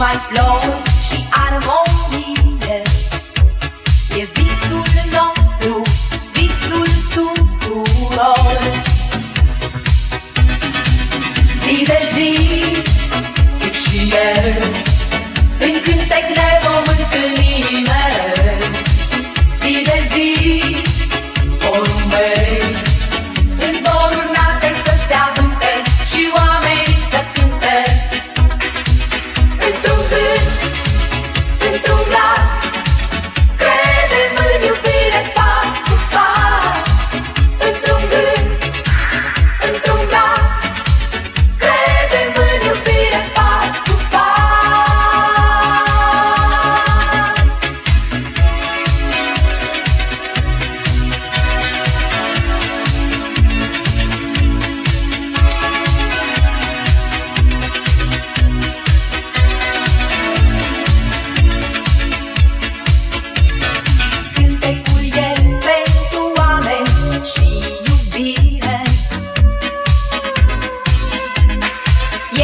Numai flori și armonie. E visul nostru, visul tuturor. Zi de zi, tu și eu În cântec ne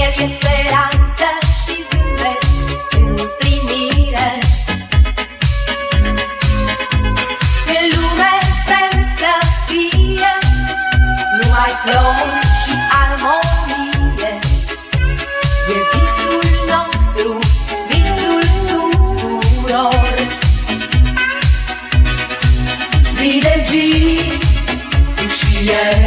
El e speranță și zâmbet împlinire În lume vrem să fie Numai flori și armonie. E visul nostru, visul tuturor. Zi de zi, tu și eu